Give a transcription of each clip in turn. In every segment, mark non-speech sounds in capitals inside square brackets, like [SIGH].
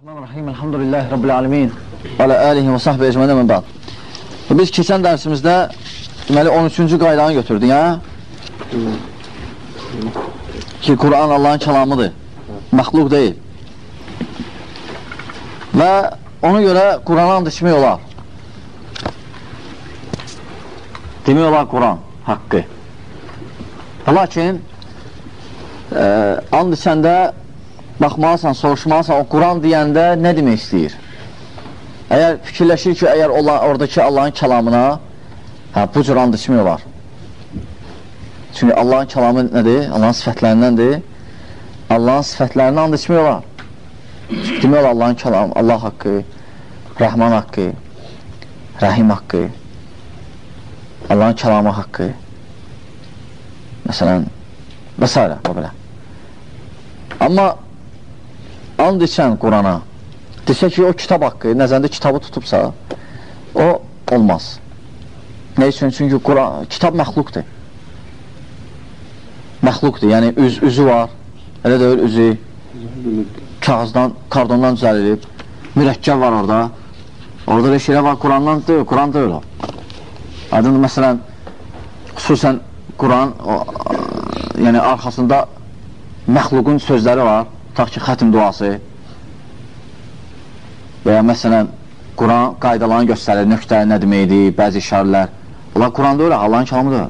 Bismillahirrahmanirrahim. Elhamdülillahi Rabbil alemin. Və alə alihi və sahbə ecmədə mən bəd. Biz keçən dərsimizdə deməli 13-cü qaydanı götürdük, hə? Ki, Quran Allahın kəlamıdır. Məxluq deyil. Və ona görə Qurana and içmək olar. Demək olar Quran haqqı. Lakin e, and içəndə baxmalısan, soruşmalısan, o Quran deyəndə nə demək istəyir? Əgər fikirləşir ki, əgər ola, oradakı Allahın kəlamına hə, bu cür and içmək olar. Çünki Allahın kəlamı nədir? Allahın sifətlərindəndir. Allahın sifətlərindən and içmək olar. Demək olar Allahın kəlamı, Allah haqqı, Rəhman haqqı, Rəhim haqqı, Allahın kəlamı haqqı, məsələn, və s. Amma and içən Qurana desə ki, o kitab haqqı, nəzərində kitabı tutubsa, o olmaz. Nə üçün? Çünki Quran, kitab məxluqdur. Məxluqdur, yəni üz, üzü var, elə deyil, üzü kağızdan, kardondan düzəlilib, mürəkkəb var orada. Orada bir şeylər var, Qurandan deyil, Quran deyil o. Aydındır, məsələn, xüsusən Quran, o, yəni arxasında məxluqun sözləri var, tutaq ki, xətim duası və ya məsələn, Quran qaydalarını göstərir, nöqtə nə deməkdir, bəzi işarələr. Bunlar Quranda öyle, Allahın kəlamıdır.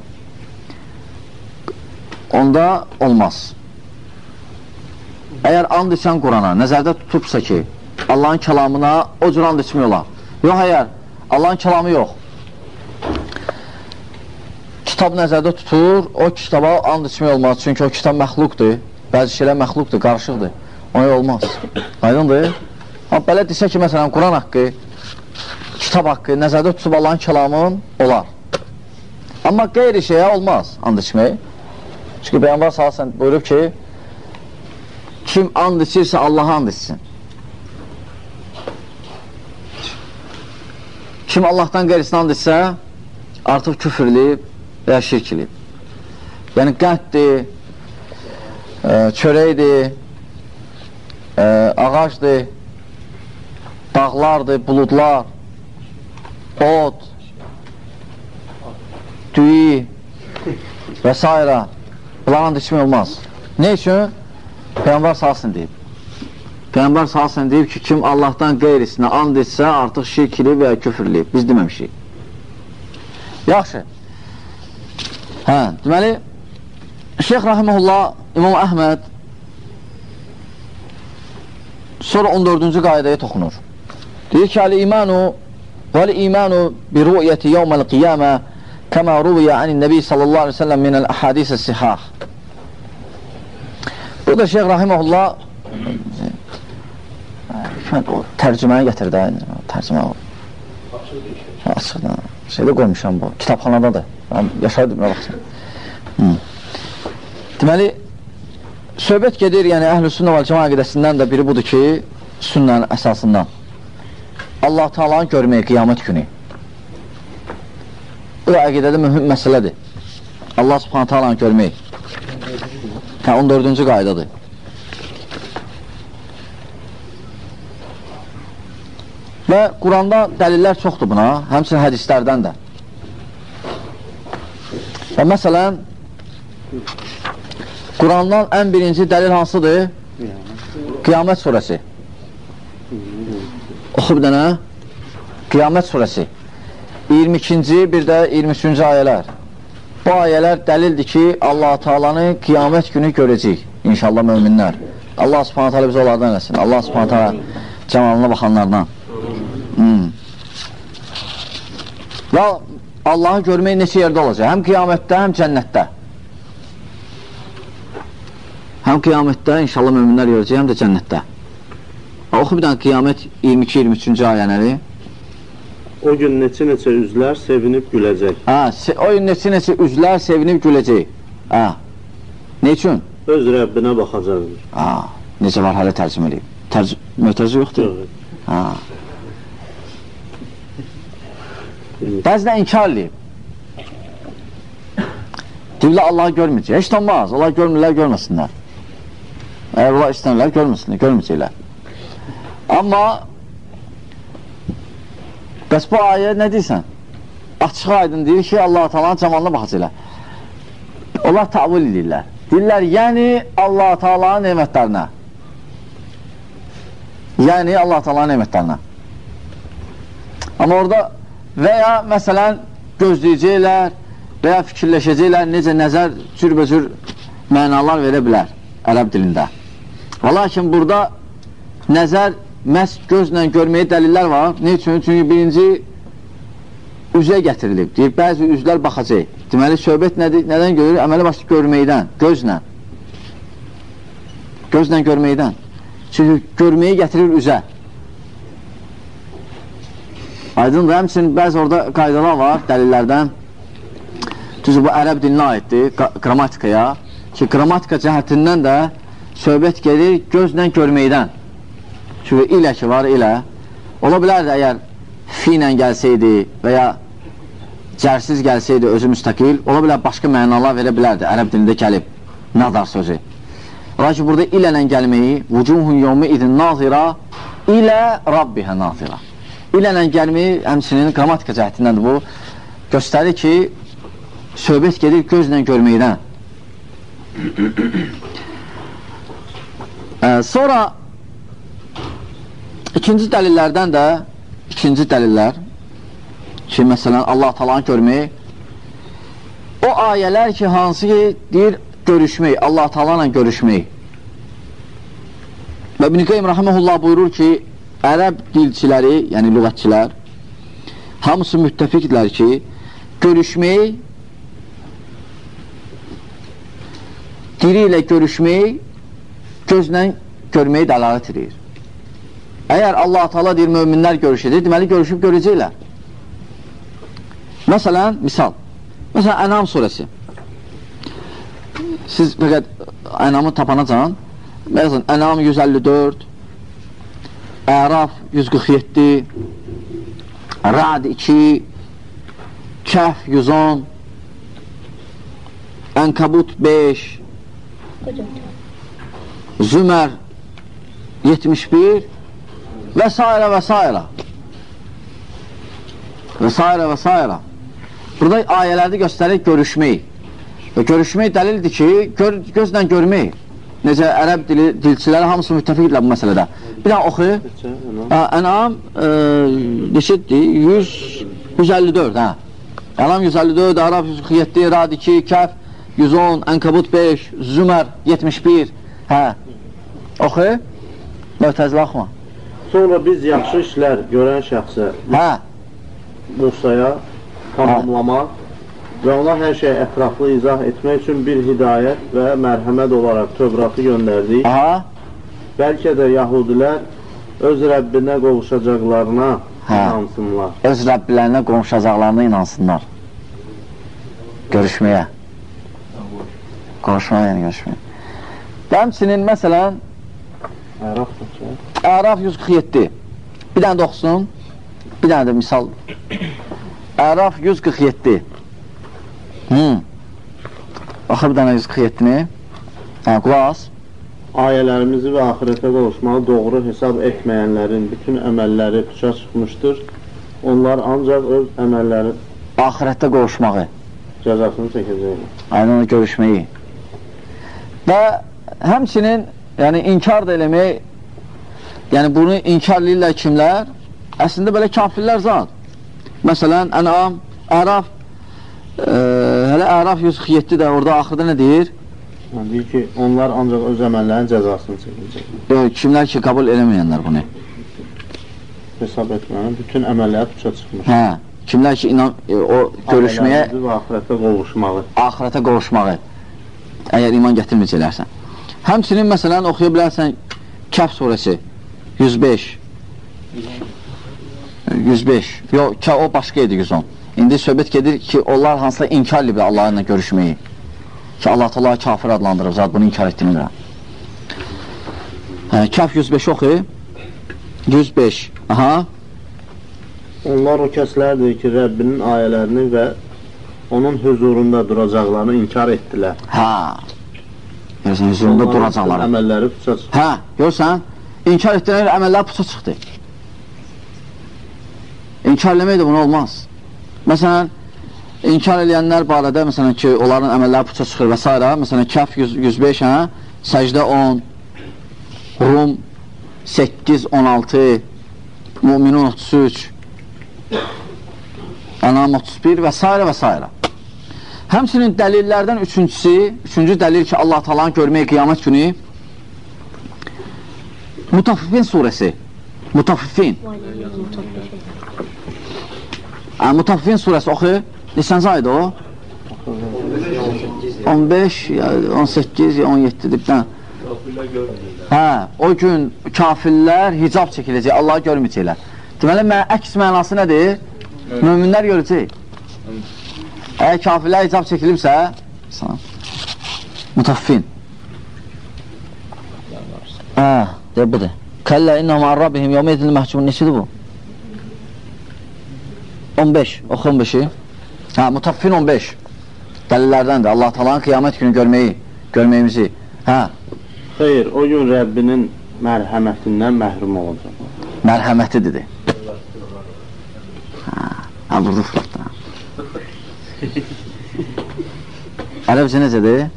Onda olmaz. Əgər and içən Qurana nəzərdə tutubsa ki, Allahın kəlamına o cür and içmək olar. Yox, əgər Allahın kəlamı yox. Kitab nəzərdə tutur, o kitaba and içmək olmaz. Çünki o kitab məxluqdur. Bəzi şeylər məxluqdur, qarışıqdır. Ona olmaz. Aydındır? Amma belə desə ki, məsələn, Quran haqqı, kitab haqqı nəzərdə tutub Allahın kəlamın olar. Amma qeyri şeyə olmaz and içmək. Çünki Peyyambar salasən buyurub ki, kim and içirsə Allaha and içsin. Kim Allahdan qeyrisini and içsə, artıq küfürləyib və ya şirkilib. Yəni qənddir, çörəkdir, ə, ağacdır, dağlardır, buludlar, od, düyü və s. Bunların içmək olmaz. Ne üçün? Peyyambar salsın deyib. Peyyambar salsın deyib ki, kim Allahdan qeyrisinə and etsə, artıq şirkilib və ya küfürləyib. Biz deməmişik. Yaxşı. Hə, deməli, Şeyx Rahimullah, İmam Əhməd sonra 14-cü qaydaya toxunur. Deyir ki, Əl-İmanu vəl-İmanu bi ru'yəti yevməl qiyamə kəmə ruviyə anin nəbi sallallahu aleyhi ve sellem minəl əhadisə sihah. Bu da Şeyx Rahimullah tərcüməni gətirdi, tərcümə açıqdan, şeydə qoymuşam bu, kitabxanadadır, yaşaydı buna baxsın. Deməli, söhbət gedir, yəni əhl-i sünnə və cəma qədəsindən də biri budur ki, sünnənin əsasından. Allah Taalanı görmək qiyamət günü. Bu əqidədə mühüm məsələdir. Allah subhanə Taalanı görmək. Hə, 14-cü qaydadır. Və Quranda dəlillər çoxdur buna, həmçinin hədislərdən də. Və məsələn, Qurandan ən birinci dəlil hansıdır? Qiyamət surəsi. Oxu bir dənə. Qiyamət surəsi. 22-ci, bir də 23-cü ayələr. Bu ayələr dəlildir ki, Allah-u Teala'nı qiyamət günü görəcək. İnşallah möminlər. Allah subhanət hələ bizi onlardan eləsin. Allah subhanət hələ cəmalına baxanlardan. Hmm. Və Allahı görmək neçə yerdə olacaq? Həm qiyamətdə, həm cənnətdə. Həm qiyamətdə inşallah möminlər görəcək, həm də cənnətdə. Oxu bir dənə qiyamət 22-23-cü ayənəli. O gün neçə-neçə üzlər sevinib güləcək. Hə, o gün neçə-neçə üzlər sevinib güləcək. Hə. Ne üçün? Öz Rəbbinə baxacaqdır. Hə, necə var hələ tərcümə edib? Tərc mötəzi yoxdur? Yox. Hə. Bəzdə inkar edib. Deyirlər Allahı görməyəcək. Heç olmaz. Allah görmürlər, görməsinlər. Əgər onlar istəmirlər, görməsinlər, görməyəcəklər. Amma bəs bu ayə nə deyirsən? Açıq aydın deyir ki, Allah-u Teala'nın camalına baxacaq. Onlar tavil edirlər. Deyirlər, yəni Allah-u Teala'nın nemətlərinə. Yəni Allah-u Teala'nın nemətlərinə. Amma orada və ya məsələn gözləyəcəklər və ya fikirləşəcəklər necə nəzər cürbəcür mənalar verə bilər ərəb dilində. Və lakin burada nəzər məhz gözlə görməyə dəlillər var. Ne üçün? Çünki birinci üzə gətirilib. Deyir, bəzi üzlər baxacaq. Deməli, söhbət nədir? Nədən görür? Əməli başlı görməkdən, gözlə. Gözlə görməkdən. Çünki görməyi gətirir üzə. Aydındır, həmçinin bəzi orada qaydalar var, dəlillərdən. Düzü, bu ərəb dilinə aiddir, qrammatikaya. Ki, qrammatika cəhətindən də söhbət gedir gözlə görməkdən. Çünki ilə ki var, ilə. Ola bilərdi, əgər fi ilə gəlsəydi və ya cərsiz gəlsəydi özü müstəqil, ola bilər başqa mənalar verə bilərdi, ərəb dilində gəlib, nazar sözü. Lakin burada ilə ilə gəlməyi, vucuhun yomu idin nazira, ilə rabbihə nazira. İlə ilə gəlməyi, həmsinin qrammatika cəhətindəndir bu, göstərir ki, söhbət gedir gözlə görməkdən. Sonra ikinci dəlillərdən də ikinci dəlillər ki, məsələn, Allah talanı görmək o ayələr ki, hansı ki, deyir, görüşmək, Allah talanla görüşmək və İbn-i Qeym Rahiməhullah buyurur ki, ərəb dilçiləri, yəni lüğətçilər hamısı müttəfiqdirlər ki, görüşmək diri ilə görüşmək gözlə görməyi dəlalət edir. Əgər Allah Taala deyir möminlər görüşəcək, deməli görüşüb görəcəklər. Məsələn, misal. Məsələn, Ənam surəsi. Siz fəqət Ənamı tapanacan, məsələn, Ənam 154, Əraf 147, Rad 2, Kəhf 110, Ənkabut 5, Zümər 71 və s. və s. və s. və s. Burada ayələrdə göstərir görüşmək. Və görüşmək dəlildir ki, gör, gözlə görmək. Necə ərəb dili, dilçiləri hamısı müttəfiqdirlər bu məsələdə. Bir daha oxu. Ənam e, neçədir? 100, 154, hə. Ənam 154, Arab 147, Rad 2, Kəf 110, Ənkabut 5, Zümər 71, hə. Oxu. Möhtəzlə oxuma. Sonra biz yaxşı işlər görən şəxsə Hə. Musaya tamamlamaq və ona hər şeyi ətraflı izah etmək üçün bir hidayət və mərhəmət olaraq Tövratı göndərdik. Aha. Bəlkə də yahudilər öz Rəbbinə qovuşacaqlarına Hə. inansınlar. Öz Rəbbilərinə qonşacaqlarına inansınlar. Görüşməyə. Qonşmaya, yəni görüşməyə. Həmçinin, məsələn, Əraf ki, Əraf 147. Bir dənə də oxusun. Bir dənə də misal. Əraf 147. Hmm. Baxır bir dənə 147-ni. Hə, qulaq ayələrimizi və axirətə qovuşmağı doğru hesab etməyənlərin bütün əməlləri puça çıxmışdır. Onlar ancaq öz əməlləri Ahirətdə qovuşmağı. cəzasını çəkəcəklər. Aynı görüşməyi. Və həmçinin, yəni inkar da eləmək, yəni bunu inkar edirlər kimlər? Əslində belə kafirlər zat. Məsələn, Ənam, Əraf, e, hələ Əraf 147 də orada axırda nə deyir? Yəni, deyir ki, onlar ancaq öz əməllərinin cəzasını çəkəcəklər. Yox, kimlər ki, qəbul eləməyənlər bunu. Hesab etmənin bütün əməlləri puça çıxmış. Hə, kimlər ki, inan, e, o görüşməyə, Ailələrimizi və axirətə qovuşmağı. axirətə qovuşmağı, əgər iman gətirməyəcəklərsən. Həmçinin, məsələn, oxuya bilərsən Kəf surəsi 105. 105. Yox, kə, o başqa idi 110. İndi söhbət gedir ki, onlar hansıla inkar ediblər Allahla görüşməyi. Ki, Allah Allah kafir adlandırıb, zat bunu inkar etdiyini görə. Hə, Kəf 105 oxu. 105. Aha. Onlar o kəslərdir ki, Rəbbinin ayələrini və onun huzurunda duracaqlarını inkar etdilər. Hə. Görürsən, Onların duracaqlar. Əməlləri puça çıxmış. Hə, görürsən? İnkar etdirən əməllər puça çıxdı. İnkar eləmək də bunu olmaz. Məsələn, inkar eləyənlər barədə, məsələn ki, onların əməlləri puça çıxır və s. Məsələn, Kəf 105, hə? Səcdə 10, Rum 8, 16, Müminun 33, Ənam 31 və s. və s. Həmçinin dəlillərdən üçüncüsü, üçüncü dəlil ki, Allah talanı görmək qiyamət günü Mutaffifin surəsi. Mutaffifin. Mutaffifin surəsi oxu. Neçənci ayda o? 15, ya 18, ya 17-dir. Hə, o gün kafirlər hicab çəkiləcək, Allahı görməyəcəklər. Deməli, mə əks mənası nədir? Möminlər görəcək. Əgər kafirlər hicab çəkilibsə, mutaffin. Hə, deyə budur. Kəllə innəhum arrabihim yevmeydin məhcumun neçidir bu? 15, oxu 15-i. Hə, mutaffin 15. Dəlillərdəndir. Allah talanın qiyamət günü görməyi, görməyimizi. Hə. Xeyr, o gün Rəbbinin mərhəmətindən məhrum olacaq. Mərhəməti dedi. Hə, hə vurdu fırtda. Ərəbcə necədir?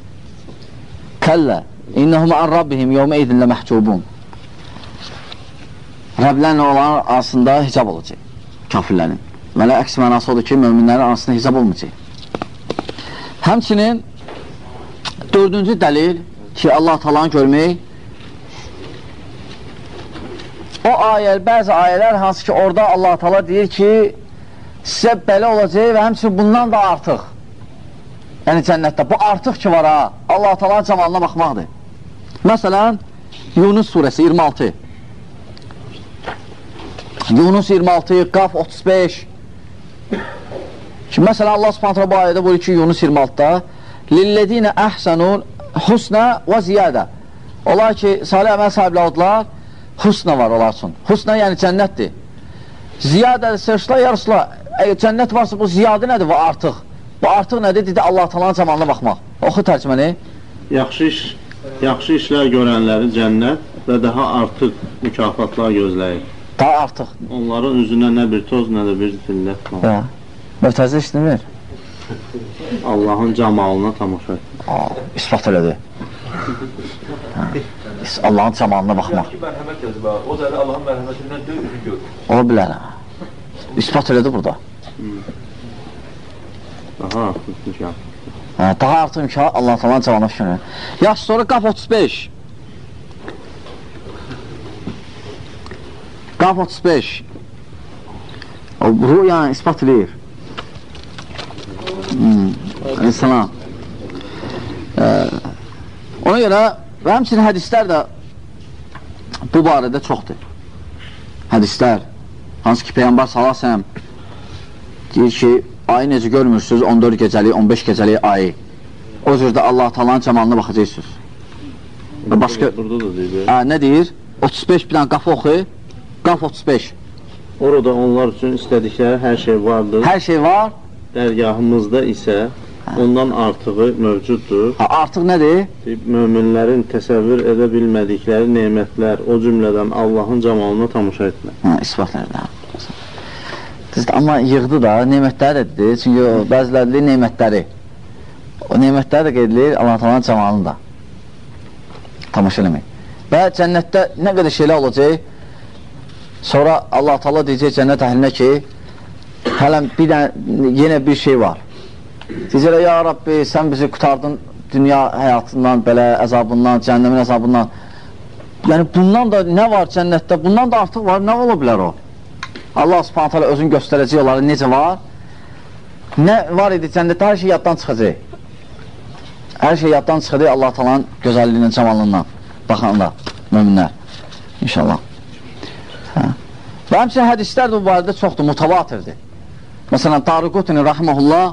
Kəllə, innəhum an rabbihim yevmə idinlə məhcubun. Rəblərlə olan arasında hicab olacaq, kafirlərin. Mələ əks mənası odur ki, möminlərin arasında hicab olmayacaq. Həmçinin dördüncü dəlil ki, Allah talanı görmək o ayə, bəzi ayələr hansı ki, orada Allah tala deyir ki, sizə belə olacaq və həmçinin bundan da artıq. Yəni cənnətdə. Bu artıq ki var ha, Allah talanın camalına baxmaqdır. Məsələn, Yunus surəsi 26. Yunus 26, Qaf 35. Ki, məsələn, Allah subhanətlə bu ayədə buyurur ki, Yunus 26-da Lillədinə əhsənun husnə və ziyadə Onlar ki, salih əməl sahiblə oldular, husnə var onlar üçün. Husnə yəni cənnətdir. Ziyadə sırşla, yarısla, əgər cənnət varsa bu ziyadə nədir və artıq? Bu artıq nədir? Dedi, Allah talanın camalına baxmaq. Oxu tərcüməni. Yaxşı iş, yaxşı işlər görənləri cənnət və daha artıq mükafatlar gözləyir. Daha artıq. Onların üzünə nə bir toz, nə də bir zillət var. Hə. Möhtəzə işləyir. Allahın camalına tamaşa et. Aa, ispat elədi. Hə. Allahın camalına baxmaq. O da Allahın mərhəmətindən deyil, üzü gör. Ola bilər. İspat elədi burada. Daha artıq mükafat. Hə, daha artıq imkan Allah falan cavanı düşünür. Yaxşı, sonra qaf 35. Qaf 35. O, rüyanı ispat edir. Hmm, insana. Ee, ona görə və həmçinin hədislər də bu barədə çoxdur. Hədislər, hansı ki, Peyyambar salasəm deyir ki, ayı necə görmürsünüz 14 gecəlik, 15 gecəlik ayı. O cürdə Allah talanın camalına baxacaqsınız. Və başqa, Burada da deyir. hə, nə deyir? 35 bir dənə qafı oxu, qaf 35. Orada onlar üçün istədikləri hər şey vardır. Hər şey var, Dərgahımızda isə ondan artığı mövcuddur. ha, artıq nədir? Möminlərin təsəvvür edə bilmədikləri nemətlər, o cümlədən Allahın camalına tamaşa etmək. Hə, isbatlarda. Düzdür, amma yığdı da, nemətləri də dedi. Çünki o, bəziləri deyir nemətləri. O nemətləri də qeyd edilir Allah talanın camalını da. Tamaşa eləmək. Və cənnətdə nə qədər şeylər olacaq, sonra Allah taala deyəcək cənnət əhlinə ki, hələm bir dənə, yenə bir şey var. Deyəcəklər, ya Rabbi, sən bizi qutardın dünya həyatından, belə əzabından, cəhənnəmin əzabından. Yəni, bundan da nə var cənnətdə? Bundan da artıq var, nə ola bilər o? Allah subhanət hələ özün göstərəcək onları necə var? Nə var idi cənnətdə? Hər şey yaddan çıxacaq. Hər şey yaddan çıxacaq Allah talanın gözəlliyinin, camalından, baxanda, möminlər. İnşallah. Hə. Və həmçinin hədislər də bu barədə çoxdur, mutavatirdir. Məsələn, Tarıqutini rəhməhullah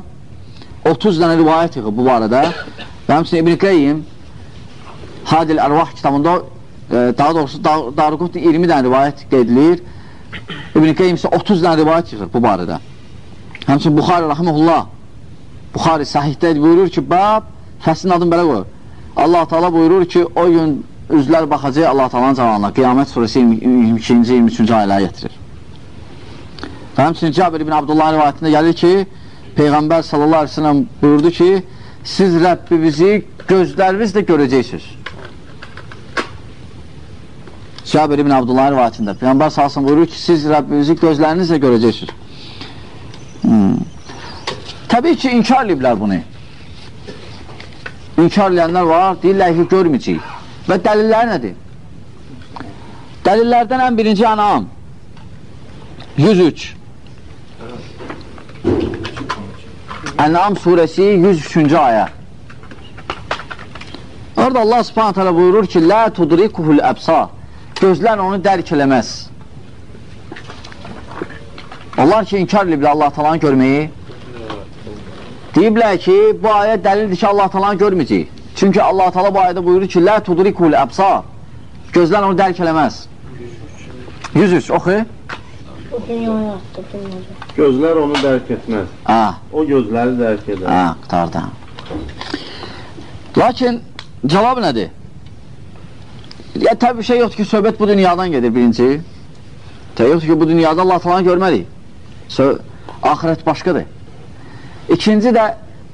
30 dənə rivayət yığıb bu barədə və həmçinin İbn-i Qeyyim Hadil Ərvah kitabında e, daha doğrusu Darıqutni 20 dənə rivayət qeydilir İbn-i Qeyyim isə 30 dənə rivayət yığır bu barədə həmçinin Buxari rəhməhullah Buxari səhihdə buyurur ki bab fəslin adını belə qoyur Allah Teala buyurur ki o gün üzlər baxacaq Allah talanın zamanına. Qiyamət suresi 22-ci, 23-cü ayələri getirir. Və həmçinin Cabir ibn Abdullah rivayətində gəlir ki, Peyğəmbər sallallahu aleyhi ve sellem buyurdu ki, siz Rəbbimizi gözlərinizlə görəcəksiniz. Cabir ibn Abdullah rivayətində Peyğəmbər sallallahu buyurur ki, siz Rəbbinizi gözlərinizlə görəcəksiniz. Hmm. Təbii ki, inkar ediblər bunu. İnkar edənlər var, deyirlər ki, görməyəcəyik. Və dəlillər nədir? Dəlillərdən ən birinci anam 103 Ənam surəsi 103-cü ayə Orada Allah subhanət hələ buyurur ki, Lə tudrikuhul əbsa Gözlər onu dərk eləməz. Onlar ki, inkar ediblər Allah talanı görməyi. Deyiblər ki, bu ayə dəlildir ki, Allah talanı görməyəcək. Çünki Allah tala bu ayədə buyurur ki, Lə tudrikul əbsa Gözlər onu dərk eləməz. 103, oxu. Bu dünyaya atdı, dünyaya. Gözlər onu dərk etməz. Hə, O gözləri dərk edər. hə, qutardı. Lakin, cavab nədir? Ya təbii bir şey yoxdur ki, söhbət bu dünyadan gedir birinci. Təbii yoxdur ki, bu dünyada Allah talanı görmədik. Sö Ahirət başqadır. İkinci də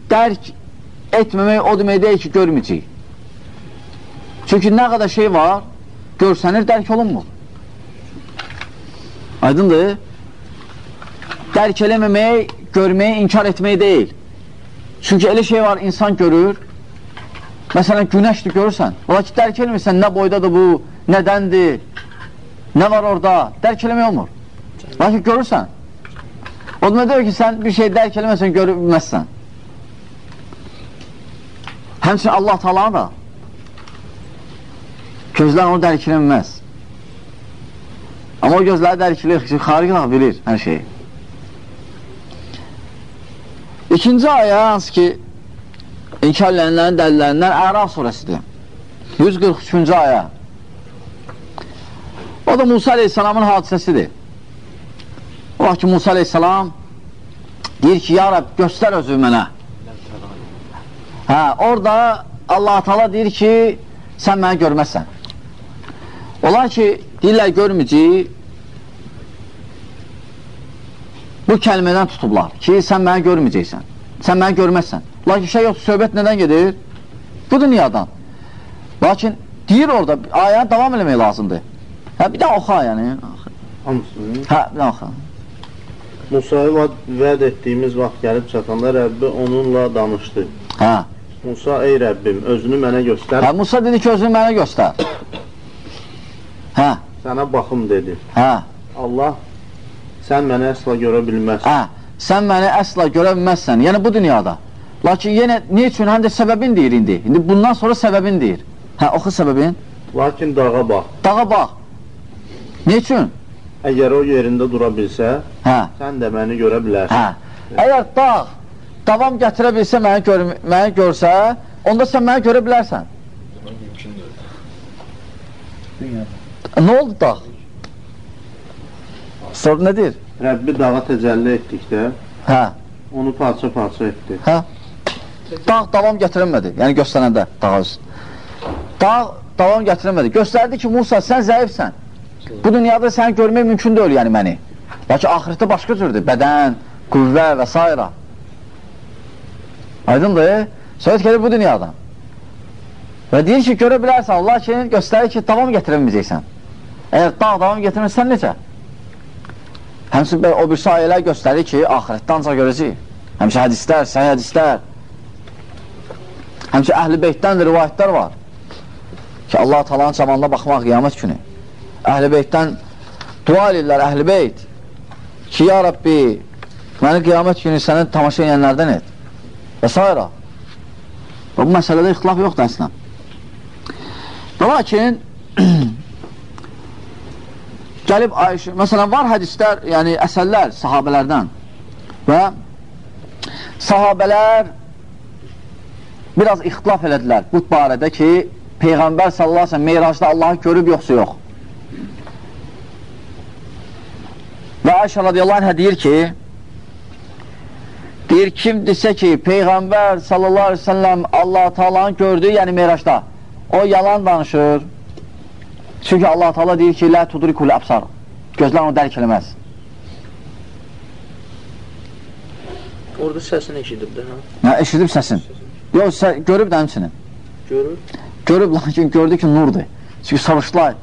dərk etməmək o demək deyil ki, görməyəcək. Çünki nə qədər şey var, görsənir, dərk olunmur. Aydındır? Dərk eləməmək, görməyi inkar etmək deyil. Çünki elə şey var, insan görür, Məsələn, günəşdir görürsən, ola ki, dərk eləmirsən, nə boydadır bu, nədəndir, nə var orada, dərk eləmək olmur. Lakin görürsən. O demək deyir ki, sən bir şey dərk eləməsən, görülməzsən. Həmçin Allah talanı da gözlər onu dərk eləməz. Amma o gözləri dərk eləyir ki, xariqlə bilir hər şeyi. İkinci ayə hansı ki, İnkar edənlərin dəlillərindən Əraf surəsidir. 143-cü ayə. O da Musa aleyhissalamın hadisəsidir. O vaxt ki, Musa aleyhissalam deyir ki, ya Rəbb, göstər özü mənə. Hə, orada Allah-u Teala deyir ki, sən məni görməzsən. Onlar ki, deyirlər görməyəcək, bu kəlmədən tutublar ki, sən məni görməyəcəksən, sən məni görməzsən. Lakin şey yoxdur, söhbət nədən gedir? Bu dünyadan. Lakin deyir orada, ayəni davam eləmək lazımdır. Hə, bir də oxu ayəni. Hamısını. Hə, bir də oxu. Musaya vaad- vəd etdiyimiz vaxt gəlib çatanda Rəbbi onunla danışdı. Hə. Musa, ey Rəbbim, özünü mənə göstər, Hə, Musa dedi ki, özünü mənə göstər. Hə, sənə baxım dedi. hə, Allah, sən məni əsla görə bilməzsən. hə. Sən məni əsla görə bilməzsən, yəni bu dünyada. Lakin yenə ne üçün? Həm də səbəbin deyir indi. İndi bundan sonra səbəbin deyir. Hə, oxu səbəbin. Lakin dağa bax, Dağa bax. Ne üçün? əgər o yerində dura bilsə, Hə, sən də məni görə bilərsən. hə. Əgər dağ davam gətirə bilsə, məni, gör məni görsə, onda sən məni görə bilərsən. Nə oldu dağ? Sor nədir? Rəbbi dağa təcəlli etdikdə, Hə, onu parça-parça etdi. hə. Dağ davam gətirəmədi, yəni göstərəndə dağa öz. Dağ davam gətirəmədi. Göstərdi ki, Musa, sən zəifsən. Bu dünyada səni görmək mümkün deyil, yəni məni. Lakin axirətdə başqa cürdür, bədən, qüvvə və s. Aydındır? Söhbət gəlir bu dünyadan. Və deyir ki, görə bilərsən, lakin göstərir ki, davam gətirəməyəcəksən. Əgər dağ davam gətirmirsən, necə? Həmçin o bir ayələr göstərir ki, axirətdə ancaq görəcək. Həmçin hədislər, səhih hədislər. Həmçin əhl-i beytdən də rivayətlər var. Ki, Allah talanın camanına baxmaq qiyamət günü. Əhl-i beytdən dua edirlər əhl-i beyt. Ki, ya Rabbi, məni qiyamət günü sənin tamaşa edənlərdən et. Və s. Və bu məsələdə ixtilaf yoxdur əslən. Və lakin [CLEARS THROAT] gəlib Ayşə, məsələn var hədislər, yəni əsərlər sahabələrdən və sahabələr biraz ixtilaf elədilər bu barədə ki, Peyğəmbər sallallahu aleyhi Meyracda Allahı görüb yoxsa yox. Və Ayşə radiyallahu anhə deyir ki, deyir kim desə ki, Peyğəmbər sallallahu aleyhi ve sellem Allah-u Teala'nı gördü, yəni Meyracda, o yalan danışır. Çünki Allah Taala deyir ki, "Lə tudrikul absar." Gözlər onu dərk eləməz. Orada səsini eşidib də, hə? Hə, eşidib səsin. Yox, sə görüb də həmçinin. Görür. Görüb lakin gördü ki, nurdur. Çünki soruşdular.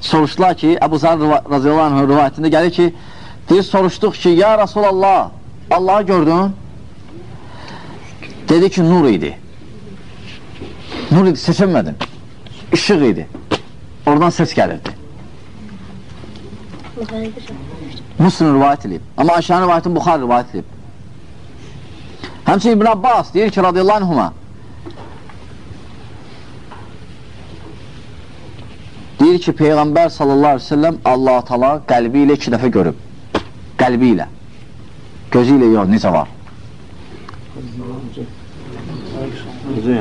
Soruşdular ki, Əbu Zar radiyallahu anh rivayətində gəlir ki, deyir, soruşduq ki, ya Rasulallah, Allahı gördün? Dedi ki, nur idi. Nur idi, seçilmədin. İşıq idi. Oradan ses gəlirdi. Müslim rivayət edib. Amma Ayşənin rivayətini Buxar rivayət edib. Həmçin İbn Abbas deyir ki, radiyallahu anhuma, deyir ki, Peyğəmbər sallallahu aleyhi ve sellem Allah-u Teala qəlbi ilə iki dəfə görüb. Qəlbi ilə. Gözü ilə yox, necə var? Yəni?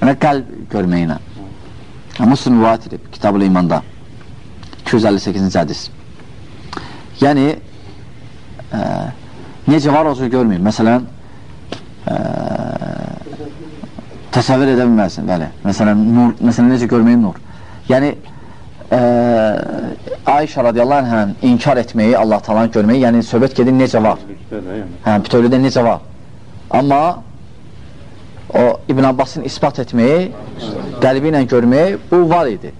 Yəni qəlb görməyinə. Müslim rivayət edib, kitab-ı imanda. 258-ci hədis. Yəni, ə, necə var o cür görməyib. Məsələn, ə, təsəvvür edə bilməzsin, bəli. Məsələn, nur, məsələn, necə görməyib nur. Yəni, ə, Ayşə radiyallahu anhən inkar etməyi, Allah talanı görməyi, yəni söhbət gedir necə var. Yəni. Hə, bütövlüdə necə var. Amma o İbn Abbasın ispat etməyi, qəlbi ilə görməyi, bu var idi.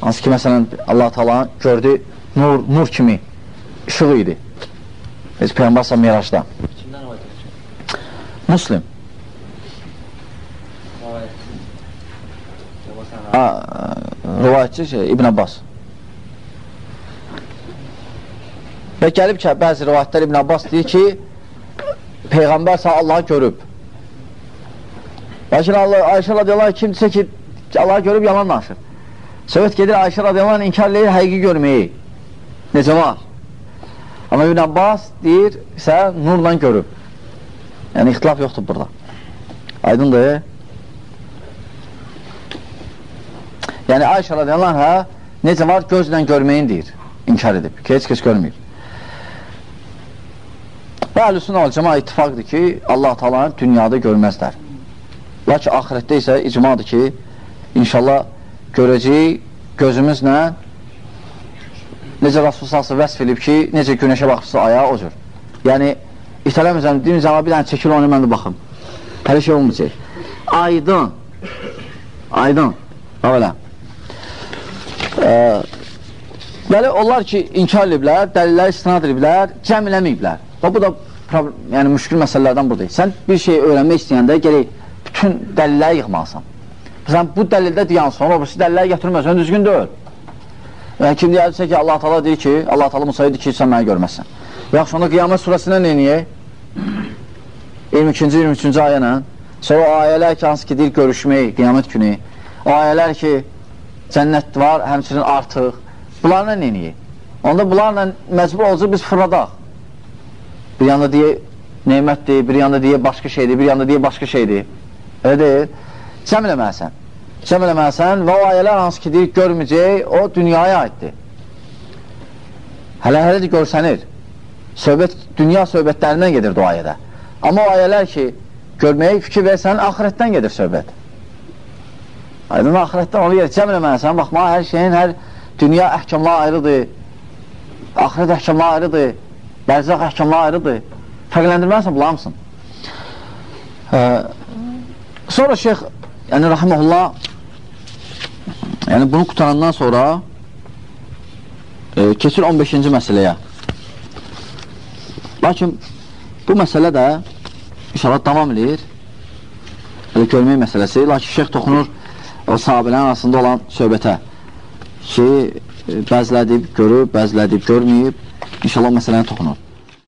Hansı ki, məsələn, Allah Taala gördü, nur, nur kimi işığı idi. Biz Peyğəmbər sallallahu Mirajda. Muslim. Rivayətçi şey, İbn Abbas. Və gəlib ki, bəzi rivayətlər İbn Abbas deyir ki, Peyğəmbər sağ Allahı görüb. Lakin Allah, Ayşə radiyallahu kimdirsə ki, Allahı görüb yalan danışır. Söhbət gedir Ayşə radiyallahu inkar eləyir həqiqi görməyi. Necə var? Amma İbn Abbas deyir, isə nurla görüb. Yəni, ixtilaf yoxdur burada. Aydındır. Yəni, Ayşə radiyallahu anhə necə var? Gözlə görməyin deyir. İnkar edib ki, heç kəs görməyib. Və əhlüsünə ol-cəma ittifaqdır ki, Allah talanı dünyada görməzlər. Lakin ahirətdə isə icmadır ki, inşallah görəcəyik gözümüzlə necə Rasulsası vəsf edib ki, necə günəşə baxırsa ayağa o cür. Yəni, itələməzəm, deyim cəma bir dənə çəkil onu mən də baxım. Hələ şey olmayacaq. Aydın. Aydın. Elə. Ee, Bəli, onlar ki, inkar ediblər, dəlilləri istinad ediblər, cəm eləməyiblər. Və bu da problem, yəni müşkül məsələlərdən budur. Sən bir şey öyrənmək istəyəndə gələk bütün dəlilləri yığmalısan. Sən bu dəlildə deyən sonra o dəlilləri gətirməsən, düzgün deyil. Yəni kim deyərsə ki, Allah Taala deyir ki, Allah Taala Musaya deyir ki, sən məni görməzsən. Yaxşı, onda Qiyamət surəsində nə edək? 22-ci, 23-cü ayə ilə. Sonra o ayələr ki, hansı ki, deyir görüşmək, qiyamət günü. O ayələr ki, cənnət var, həmçinin artıq. Bunlarla nə edək? Onda bunlarla məcbur olacaq biz fırladaq. Bir yanda deyə neymətdir, bir yanda deyə başqa şeydir, bir yanda deyə başqa şeydir. Elə deyil. Cəm eləməlisən. Cəm eləməlisən və o ayələr hansı ki, deyir, görməyəcək, o dünyaya aiddir. Hələ-hələ də görsənir. Söhbət, dünya söhbətlərindən gedir o ayədə. Amma o ayələr ki, görməyə fikir versən, axirətdən gedir söhbət. Aydın axirətdən onu yer cəm eləməlisən, baxma, hər şeyin, hər dünya əhkamlar ayrıdır, axirət əhkamlar ayrıdır, bərzaq əhkamlar ayrıdır. Fərqləndirməlisən, bunlar hamısın. Sonra şeyx, yəni rahiməhullah, yəni bunu qutarandan sonra e, keçir 15-ci məsələyə. Lakin bu məsələ də inşallah davam edir. Elə görmək məsələsi. Lakin şeyx toxunur o sahabələrin arasında olan söhbətə ki, e, bəzlədib görüb, bəzlədib görməyib. İnşallah məsələni toxunur.